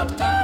up.